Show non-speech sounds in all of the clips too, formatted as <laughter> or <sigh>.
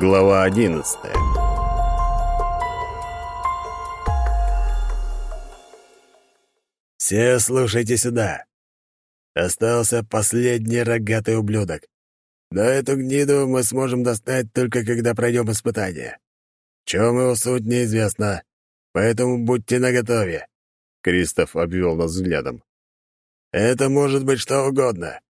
Глава одиннадцатая «Все слушайте сюда. Остался последний рогатый ублюдок. Но эту гниду мы сможем достать только когда пройдем испытание. В чем его суть, неизвестно, поэтому будьте наготове». Кристоф обвел нас взглядом. «Это может быть что угодно.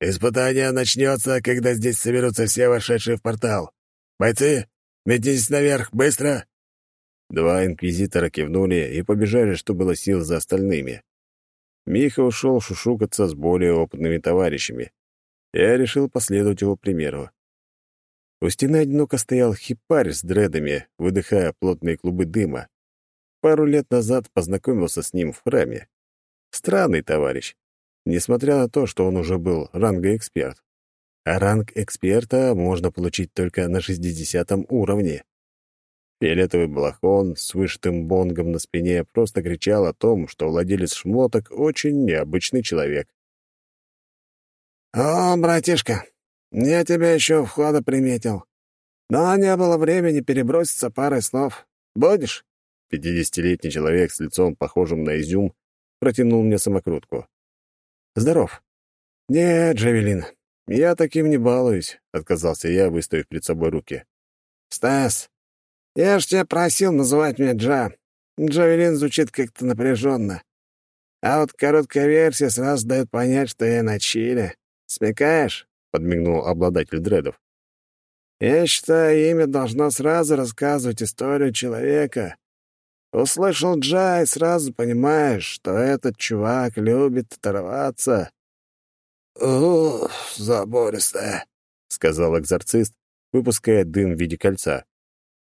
Испытание начнется, когда здесь соберутся все вошедшие в портал. Бойцы, метнитесь наверх, быстро!» Два инквизитора кивнули и побежали, что было сил за остальными. Миха ушел шушукаться с более опытными товарищами. Я решил последовать его примеру. У стены одиноко стоял хипарь с дредами, выдыхая плотные клубы дыма. Пару лет назад познакомился с ним в храме. Странный товарищ несмотря на то, что он уже был ранга-эксперт. А ранг эксперта можно получить только на 60 уровне. Фиолетовый балахон с вышитым бонгом на спине просто кричал о том, что владелец шмоток очень необычный человек. «О, братишка, я тебя еще входа приметил. Но не было времени переброситься парой слов. Будешь?» Пятидесятилетний человек с лицом, похожим на изюм, протянул мне самокрутку. «Здоров». «Нет, Джавелин, я таким не балуюсь», — отказался я, выставив перед собой руки. «Стас, я ж тебя просил называть меня Джа. Джавелин звучит как-то напряженно. А вот короткая версия сразу дает понять, что я на чиле. Смекаешь?» — подмигнул обладатель дредов. «Я считаю, имя должно сразу рассказывать историю человека, Услышал Джай, сразу понимаешь, что этот чувак любит оторваться. «Ух, забористая», — сказал экзорцист, выпуская дым в виде кольца.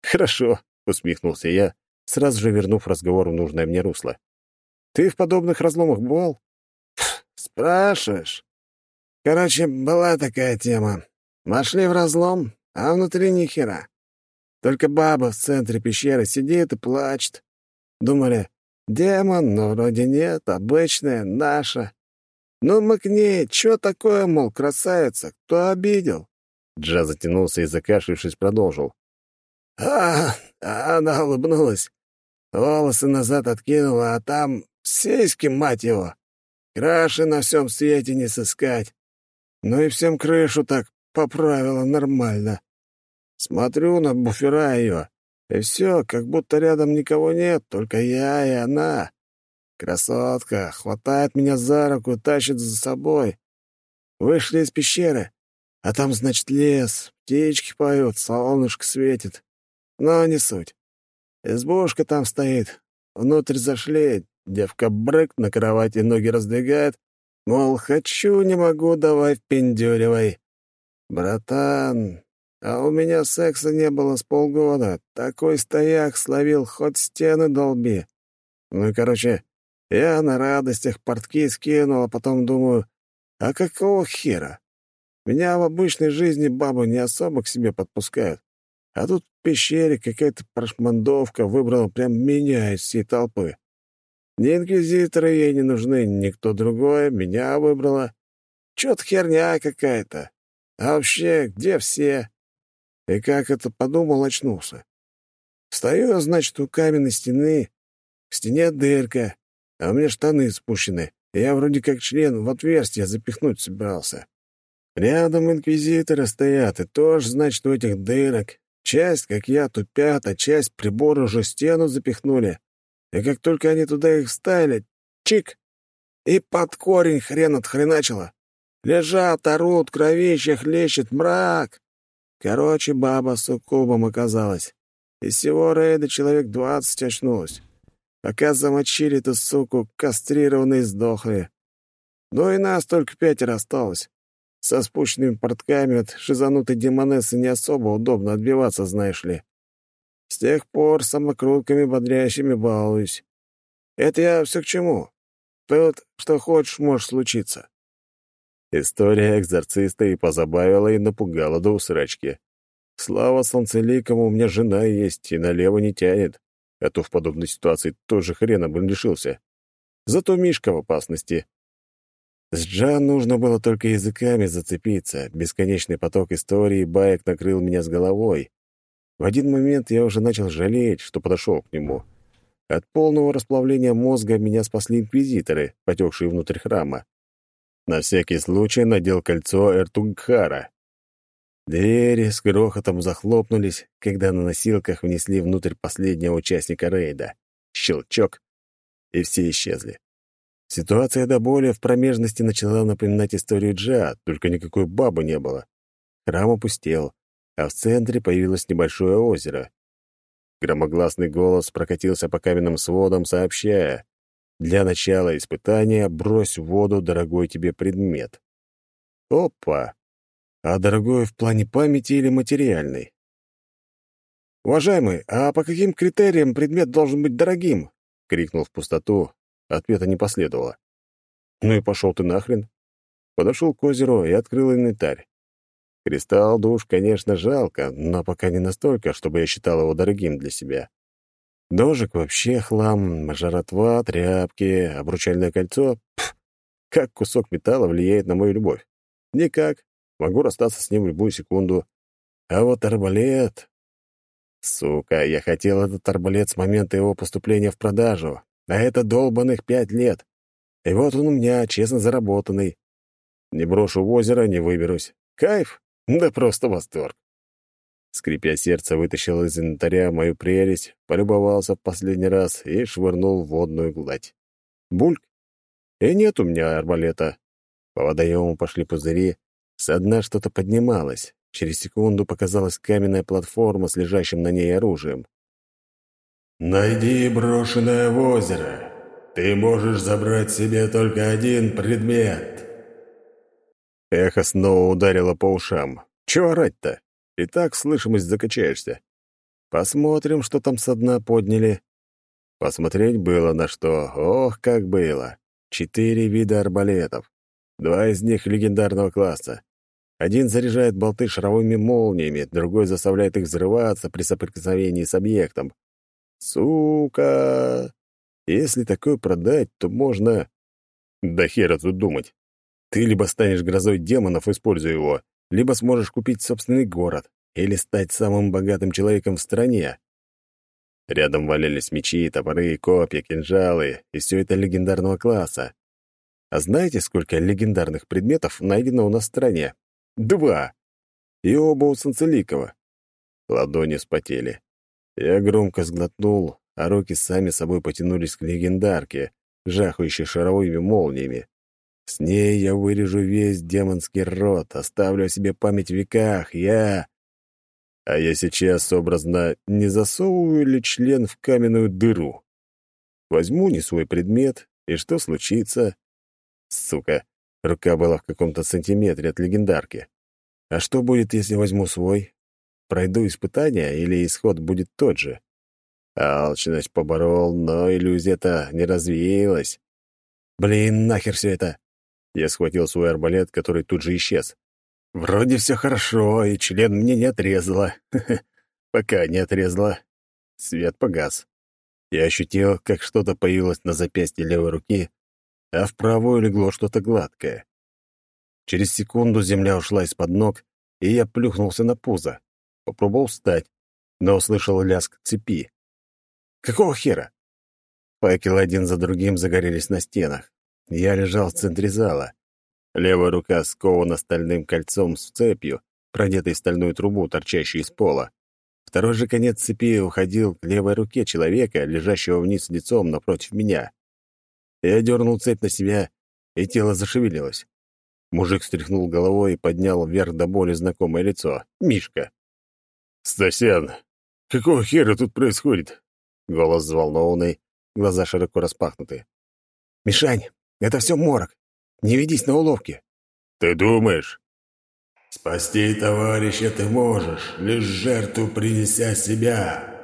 «Хорошо», — усмехнулся я, сразу же вернув разговор в нужное мне русло. «Ты в подобных разломах бывал?» «Спрашиваешь? Короче, была такая тема. Вошли в разлом, а внутри ни хера. Только баба в центре пещеры сидит и плачет. Думали, демон, но вроде нет, обычная, наша. Ну мы к ней, чё такое, мол, красавица, кто обидел? Джа затянулся и, закашлившись, продолжил. А, она улыбнулась. Волосы назад откинула, а там сиськи, мать его. Краши на всем свете не сыскать. Ну и всем крышу так поправила нормально. Смотрю на буфера ее. И все, как будто рядом никого нет, только я и она. Красотка хватает меня за руку, тащит за собой. Вышли из пещеры, а там, значит, лес, птички поют, солнышко светит. Но не суть. Избушка там стоит. Внутрь зашли, девка брык на кровати ноги раздвигает, мол, хочу, не могу, давай впендюривай. Братан, а у меня секса не было с полгода. Такой стояк словил, хоть стены долби. Ну и, короче, я на радостях портки скинул, а потом думаю, а какого хера? Меня в обычной жизни бабы не особо к себе подпускают. А тут в пещере какая-то прошмандовка выбрала прям меня из всей толпы. Ни инквизиторы ей не нужны, никто другой, меня выбрала. Чё-то херня какая-то. А вообще, где все? И как это подумал, очнулся. Стою, значит, у каменной стены. В стене дырка, а у меня штаны спущены. Я вроде как член в отверстие запихнуть собирался. Рядом инквизиторы стоят, и тоже, значит, у этих дырок. Часть, как я, тупят, а часть прибора уже стену запихнули. И как только они туда их вставили, чик! И под корень хрен отхреначило. Лежат, орут, кровище хлещет, мрак. Короче, баба с укубом оказалась. Из всего рейда человек двадцать очнулось. Пока замочили эту суку, кастрированные сдохли. Ну и нас только пятеро осталось. Со спущенными портками от шизанутой демонессы не особо удобно отбиваться, знаешь ли. С тех пор самокрутками бодрящими балуюсь. Это я все к чему? Тут что хочешь, может случиться. История экзорциста и позабавила, и напугала до усрачки. Слава солнцеликому, у меня жена есть, и налево не тянет. А то в подобной ситуации тоже хрена бы лишился. Зато Мишка в опасности. С Джан нужно было только языками зацепиться. Бесконечный поток истории и баек накрыл меня с головой. В один момент я уже начал жалеть, что подошел к нему. От полного расплавления мозга меня спасли инквизиторы, потекшие внутрь храма. На всякий случай надел кольцо Эртугхара. Двери с грохотом захлопнулись, когда на носилках внесли внутрь последнего участника рейда. Щелчок, и все исчезли. Ситуация до боли в промежности начала напоминать историю Джа, только никакой бабы не было. Храм опустел, а в центре появилось небольшое озеро. Громогласный голос прокатился по каменным сводам, сообщая, «Для начала испытания брось в воду дорогой тебе предмет». Опа! А дорогой в плане памяти или материальный? «Уважаемый, а по каким критериям предмет должен быть дорогим?» — крикнул в пустоту, Ответа не последовало. Ну и пошел ты нахрен. Подошел к озеру и открыл инвентарь. Кристалл душ, конечно, жалко, но пока не настолько, чтобы я считал его дорогим для себя. Дожик вообще хлам, жратва, тряпки, обручальное кольцо. Пф, как кусок металла влияет на мою любовь? Никак. Могу расстаться с ним в любую секунду. А вот арбалет... Сука, я хотел этот арбалет с момента его поступления в продажу, а это долбанных пять лет. И вот он у меня, честно заработанный. Не брошу в озеро, не выберусь. Кайф? Да просто восторг. Скрипя сердце, вытащил из инвентаря мою прелесть, полюбовался в последний раз и швырнул в водную гладь. Бульк. И нет у меня арбалета. По водоему пошли пузыри, со дна что-то поднималось. Через секунду показалась каменная платформа с лежащим на ней оружием. «Найди брошенное в озеро. Ты можешь забрать себе только один предмет». Эхо снова ударило по ушам. Чего орать-то? И так слышимость закачаешься. Посмотрим, что там со дна подняли. Посмотреть было на что. Ох, как было. Четыре вида арбалетов. Два из них легендарного класса. Один заряжает болты шаровыми молниями, другой заставляет их взрываться при соприкосновении с объектом. Сука! Если такое продать, то можно... Да хера тут думать. Ты либо станешь грозой демонов, используя его, либо сможешь купить собственный город или стать самым богатым человеком в стране. Рядом валялись мечи, топоры, копья, кинжалы, и все это легендарного класса. А знаете, сколько легендарных предметов найдено у нас в стране? Два! И оба у Санцеликова. Ладони вспотели. Я громко сглотнул, а руки сами собой потянулись к легендарке, жахающей шаровыми молниями. С ней я вырежу весь демонский род, оставлю о себе память в веках. Я... А я сейчас, образно, не засовываю ли член в каменную дыру? Возьму не свой предмет, и что случится? Сука, рука была в каком-то сантиметре от легендарки. А что будет, если возьму свой? Пройду испытание или исход будет тот же? Алчность поборол, но иллюзия-то не развеялась. Блин, нахер все это? Я схватил свой арбалет, который тут же исчез. Вроде все хорошо, и член мне не отрезало. <laughs> Пока не отрезало. Свет погас. Я ощутил, как что-то появилось на запястье левой руки, а в правую легло что-то гладкое. Через секунду земля ушла из-под ног, и я плюхнулся на пузо. Попробовал встать, но услышал лязг цепи. Какого хера? Факелы один за другим загорелись на стенах. Я лежал в центре зала. Левая рука скована стальным кольцом с цепью, продетой в стальную трубу, торчащую из пола. Второй же конец цепи уходил к левой руке человека, лежащего вниз лицом напротив меня. Я дернул цепь на себя, и тело зашевелилось. Мужик стряхнул головой и поднял вверх до боли знакомое лицо. Мишка. «Стасян, какого хера тут происходит?» Голос взволнованный, глаза широко распахнуты. «Мишань, это все морок. Не ведись на уловки». «Ты думаешь?» «Спасти товарища ты можешь, лишь жертву принеся себя».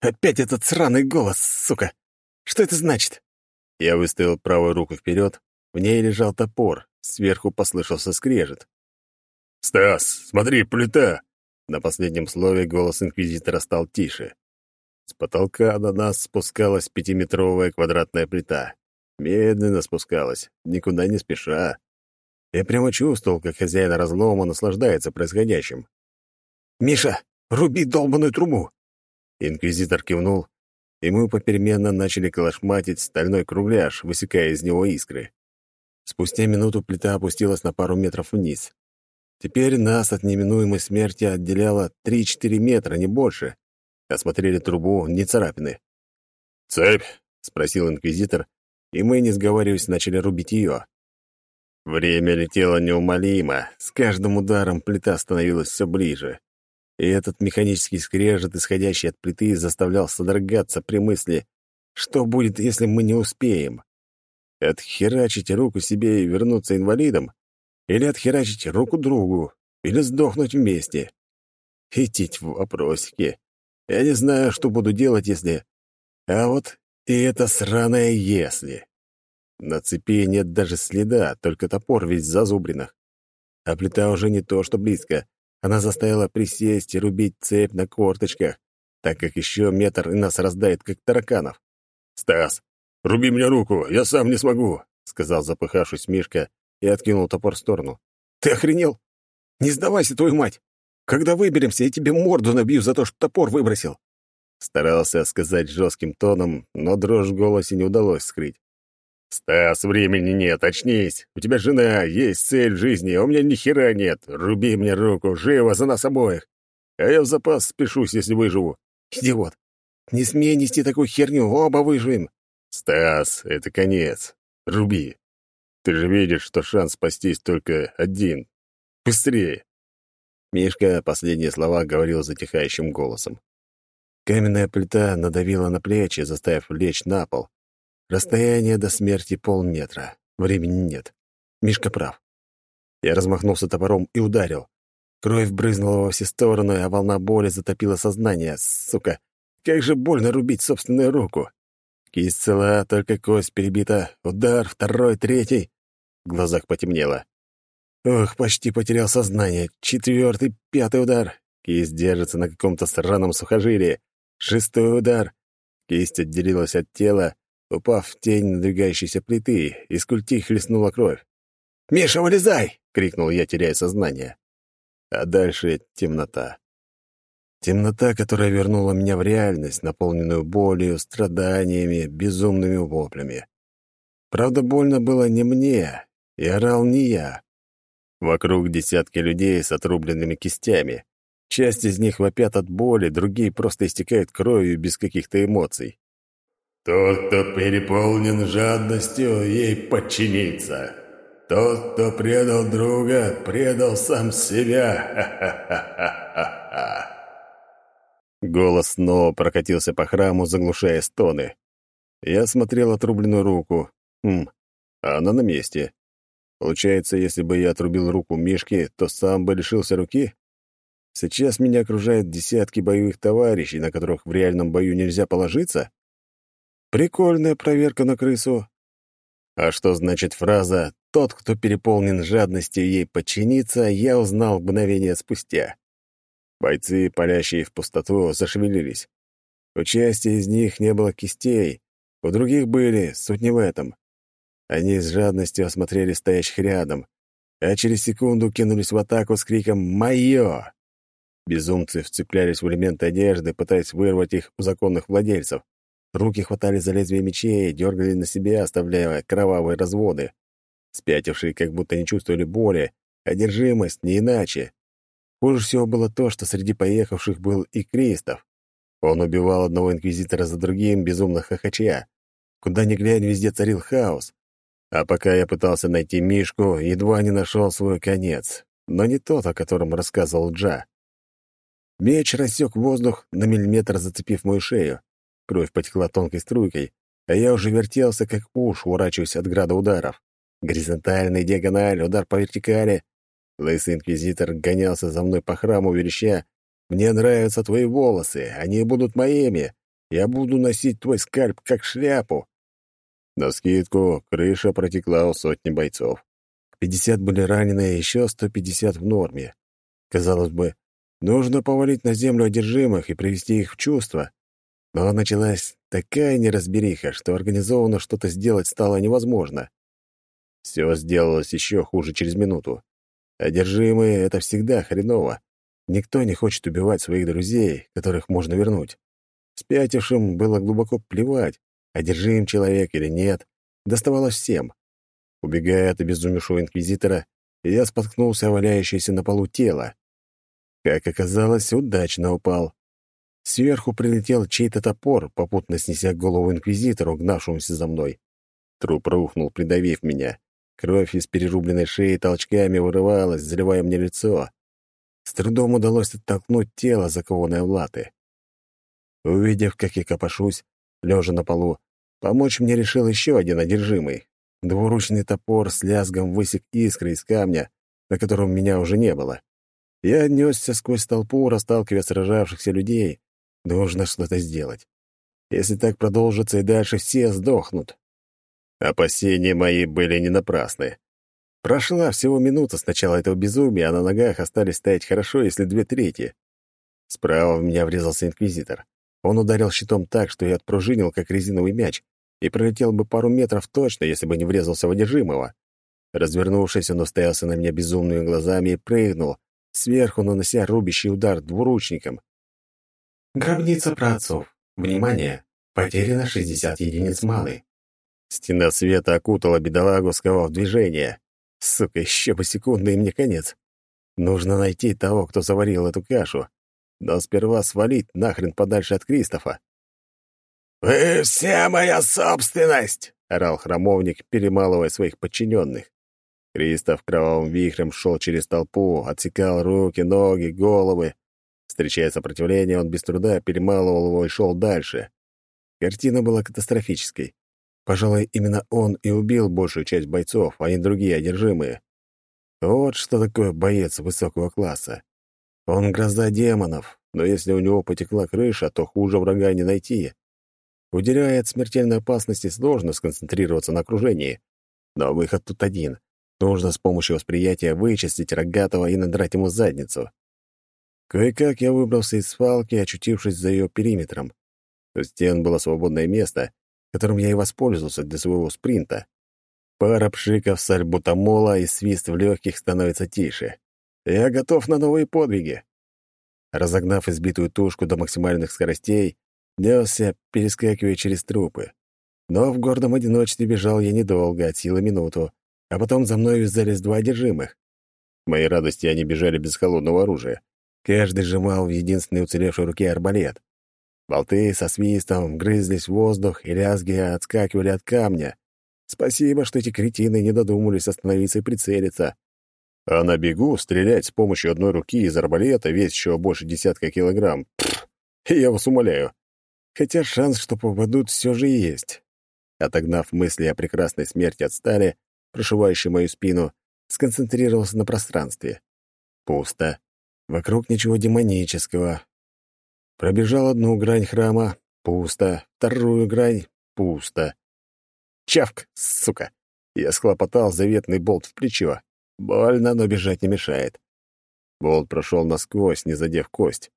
«Опять этот сраный голос, сука! Что это значит?» Я выставил правую руку вперед, в ней лежал топор, сверху послышался скрежет. «Стас, смотри, плита!» На последнем слове голос инквизитора стал тише. С потолка на нас спускалась пятиметровая квадратная плита. Медленно спускалась, никуда не спеша. Я прямо чувствовал, как хозяин разлома наслаждается происходящим. «Миша, Руби долбаную трубу!» Инквизитор кивнул, и мы попеременно начали колошматить стальной кругляш, высекая из него искры. Спустя минуту плита опустилась на пару метров вниз. Теперь нас от неминуемой смерти отделяло 3-4 метра, не больше. Осмотрели трубу, не царапины. «Цепь?» — спросил инквизитор, и мы, не сговариваясь, начали рубить ее. Время летело неумолимо, с каждым ударом плита становилась все ближе. И этот механический скрежет, исходящий от плиты, заставлял содрогаться при мысли, что будет, если мы не успеем. Отхерачить руку себе и вернуться инвалидом? Или отхерачить руку другу? Или сдохнуть вместе? Идти в вопросики. Я не знаю, что буду делать, если... А вот и это сраное «если». На цепи нет даже следа, только топор весь в зазубринах. А плита уже не то, что близко. Она заставила присесть и рубить цепь на корточках, так как еще метр и нас раздает, как тараканов. «Стас, руби мне руку, я сам не смогу», — сказал запыхавшись Мишка и откинул топор в сторону. «Ты охренел? Не сдавайся, твою мать! Когда выберемся, я тебе морду набью за то, что топор выбросил!» Старался сказать жестким тоном, но дрожь в голосе не удалось скрыть. «Стас, времени нет, очнись. У тебя жена, есть цель в жизни, а у меня ни хера нет. Руби мне руку, живо за нас обоих. А я в запас спешусь, если выживу». «Идиот! Не смей нести такую херню, оба выживем!» «Стас, это конец. Руби. Ты же видишь, что шанс спастись только один. Быстрее!» Мишка последние слова говорил затихающим голосом. Каменная плита надавила на плечи, заставив лечь на пол. Расстояние до смерти полметра. Времени нет. Мишка прав. Я размахнулся топором и ударил. Кровь брызнула во все стороны, а волна боли затопила сознание. Сука, как же больно рубить собственную руку. Кисть цела, только кость перебита. Удар, второй, третий. В глазах потемнело. Ох, почти потерял сознание. Четвертый, пятый удар. Кисть держится на каком-то странном сухожилии. Шестой удар. Кисть отделилась от тела, упав в тень надвигающейся плиты, из культи хлестнула кровь. «Миша, вылезай!» — крикнул я, теряя сознание. А дальше темнота. Темнота, которая вернула меня в реальность, наполненную болью, страданиями, безумными воплями. Правда, больно было не мне, и орал не я. Вокруг десятки людей с отрубленными кистями. Часть из них вопят от боли, другие просто истекают кровью без каких-то эмоций. Тот, кто переполнен жадностью, ей подчинится. Тот, кто предал друга, предал сам себя. <laughs> Голос снова прокатился по храму, заглушая стоны. Я смотрел отрубленную руку. Хм, а она на месте. Получается, если бы я отрубил руку Мишки, то сам бы лишился руки? Сейчас меня окружают десятки боевых товарищей, на которых в реальном бою нельзя положиться? Прикольная проверка на крысу. А что значит фраза «тот, кто переполнен жадностью ей подчиниться», я узнал мгновение спустя. Бойцы, палящие в пустоту, зашевелились. У части из них не было кистей, у других были, суть не в этом. Они с жадностью осмотрели стоящих рядом, а через секунду кинулись в атаку с криком «Моё!». Безумцы вцеплялись в элементы одежды, пытаясь вырвать их у законных владельцев. Руки хватали за лезвие мечей, дергали на себя, оставляя кровавые разводы. Спятившие как будто не чувствовали боли, одержимость не иначе. Хуже всего было то, что среди поехавших был и Кристоф. Он убивал одного инквизитора за другим, безумно хохоча. Куда ни глянь, везде царил хаос. А пока я пытался найти Мишку, едва не нашел свой конец. Но не тот, о котором рассказывал Джа. Меч рассек воздух, на миллиметр зацепив мою шею. Кровь потекла тонкой струйкой, а я уже вертелся, как уж, уворачиваясь от града ударов. Горизонтальный, диагональ, удар по вертикали. Лысый инквизитор гонялся за мной по храму, вереща. «Мне нравятся твои волосы, они будут моими. Я буду носить твой скальп, как шляпу». На скидку крыша протекла у сотни бойцов. Пятьдесят были ранены, еще сто пятьдесят в норме. Казалось бы, нужно повалить на землю одержимых и привести их в чувство. Но началась такая неразбериха, что организованно что-то сделать стало невозможно. Все сделалось еще хуже через минуту. Одержимые — это всегда хреново. Никто не хочет убивать своих друзей, которых можно вернуть. Спятившим было глубоко плевать, одержим человек или нет, доставалось всем. Убегая от обезумевшего инквизитора, я споткнулся о валяющееся на полу тело. Как оказалось, удачно упал. Сверху прилетел чей-то топор, попутно снеся голову инквизитору, гнавшемуся за мной. Труп рухнул, придавив меня. Кровь из перерубленной шеи толчками вырывалась, заливая мне лицо. С трудом удалось оттолкнуть тело, закованное в латы. Увидев, как я копошусь, лежа на полу, помочь мне решил еще один одержимый. Двуручный топор с лязгом высек искры из камня, на котором меня уже не было. Я несся сквозь толпу, расталкивая сражавшихся людей. Нужно что-то сделать. Если так продолжится, и дальше все сдохнут. Опасения мои были не напрасны. Прошла всего минута с начала этого безумия, а на ногах остались стоять хорошо, если две трети. Справа в меня врезался инквизитор. Он ударил щитом так, что я отпружинил, как резиновый мяч, и пролетел бы пару метров точно, если бы не врезался в одержимого. Развернувшись, он устоялся на меня безумными глазами и прыгнул, сверху нанося рубящий удар двуручником. Гробница праотцов. Внимание! Потеряно 60 единиц маны. Стена света окутала бедолагу, сковав движение. Сука, еще бы секунды, и мне конец. Нужно найти того, кто заварил эту кашу. Но сперва свалить нахрен подальше от Кристофа. «Вы все моя собственность!» — орал храмовник, перемалывая своих подчиненных. Кристоф кровавым вихрем шел через толпу, отсекал руки, ноги, головы. Встречая сопротивление, он без труда перемалывал его и шел дальше. Картина была катастрофической. Пожалуй, именно он и убил большую часть бойцов, а не другие одержимые. Вот что такое боец высокого класса. Он гроза демонов, но если у него потекла крыша, то хуже врага не найти. Уделяя от смертельной опасности, сложно сконцентрироваться на окружении. Но выход тут один. Нужно с помощью восприятия вычистить рогатого и надрать ему задницу. Кое-как я выбрался из свалки, очутившись за ее периметром. У стен было свободное место, которым я и воспользовался для своего спринта. Пара пшиков с альбутамола и свист в легких становится тише. Я готов на новые подвиги. Разогнав избитую тушку до максимальных скоростей, несся, перескакивая через трупы. Но в гордом одиночестве бежал я недолго, от силы минуту, а потом за мной вязались два одержимых. К моей радости они бежали без холодного оружия. Каждый сжимал в единственной уцелевшей руке арбалет. Болты со свистом грызлись в воздух и лязги отскакивали от камня. Спасибо, что эти кретины не додумались остановиться и прицелиться. А на бегу стрелять с помощью одной руки из арбалета, весящего больше десятка килограмм. Пфф, я вас умоляю. Хотя шанс, что попадут, все же есть. Отогнав мысли о прекрасной смерти от стали, прошивающей мою спину, сконцентрировался на пространстве. Пусто. Вокруг ничего демонического, Пробежал одну грань храма — пусто, вторую грань — пусто. Чавк, сука! Я схлопотал заветный болт в плечо. Больно, но бежать не мешает. Болт прошел насквозь, не задев кость.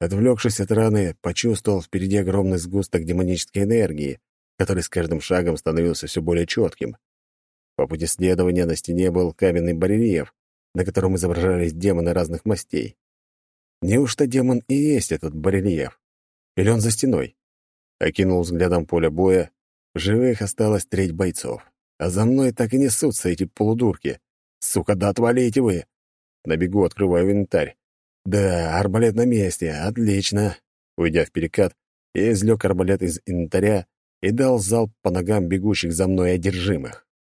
Отвлекшись от раны, почувствовал впереди огромный сгусток демонической энергии, который с каждым шагом становился все более четким. По пути следования на стене был каменный барельеф, на котором изображались демоны разных мастей. Неужто демон и есть этот барельеф? Или он за стеной? Окинул взглядом поле боя. Живых осталось треть бойцов. А за мной так и несутся эти полудурки. Сука, да отвалите вы! На бегу открываю инвентарь. Да, арбалет на месте. Отлично. Уйдя в перекат, я извлек арбалет из инвентаря и дал залп по ногам бегущих за мной одержимых.